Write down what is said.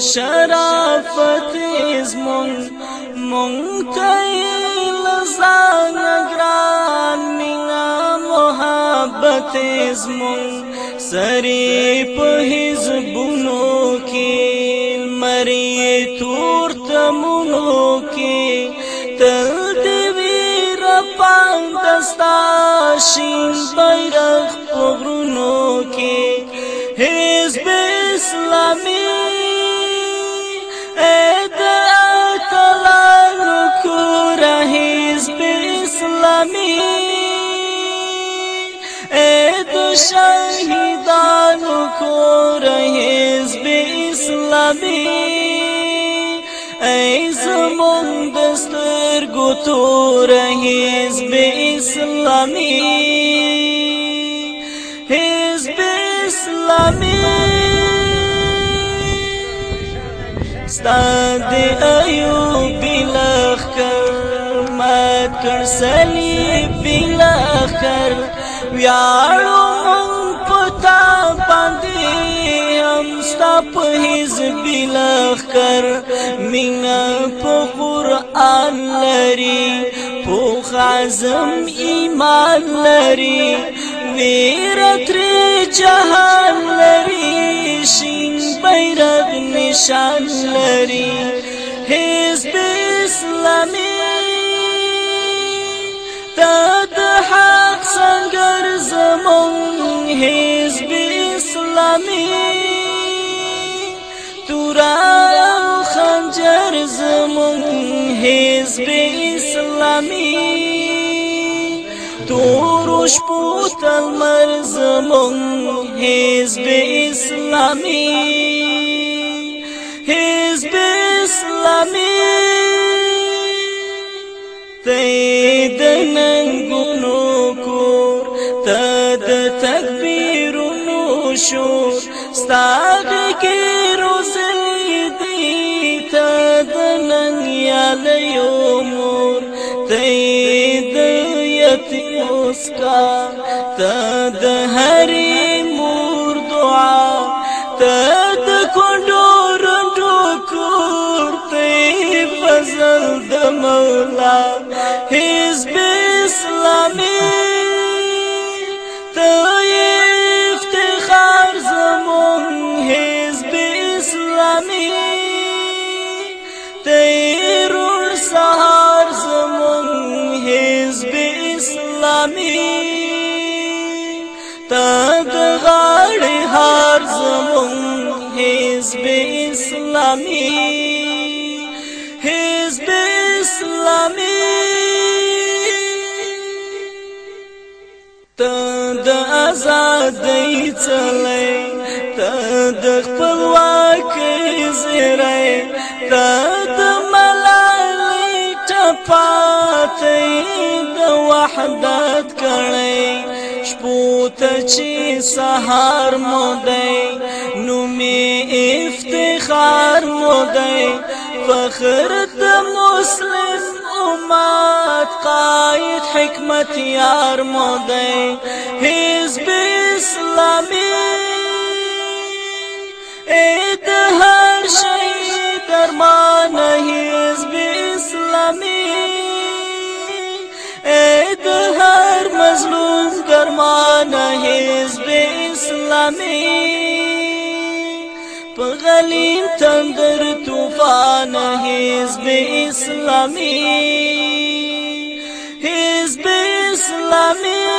شرافت زمون مونږ کوي لزان ګران مینا محبت زمون سری په حزبونو کې مری تور تمونو کې تل دی ویر پاندستا شین بیرغ پغرونو کې حزب اسلامي کو رہیز رہیز بے بے اسلامی اسلامی اسلامی گو تو ستاد ایوب شانے ایسلمیسلام سند سلیب بلخ کر ویارو تا باندې هم ستا په حزب لخ کر مینا په قران لري په خزم ایمان لري ویر تر جهان لري شین بیرغ نشان لري حزب اسلامي تا د حق څنګه زمون حزب اسلامی تور شپو تل مرزمون حزب اسلامی حزب اسلامی تید ننگونو کور تد تکبیرونو شور ستاگی امور تید یتیم اسکا تد هری مور دعا تد کندور ڈوکور تید فضل د مولا مې ته د غاړې هار زمون حزب اسلامي حزب اسلامي ته د آزادۍ چلې ته د خپلواکۍ زیری ته د ملالۍ ټپاتې د وحدت او تچی سهار مودی نومی افتخار مودی فخر د مسلم امت قائد حکمت یار مودی حزب اسلامی اید هر شئی درمان حزب اسلامی اید هر مظلوم حزب اسلامی پغلیم تندر طوفان حزب اسلامی حزب اسلامی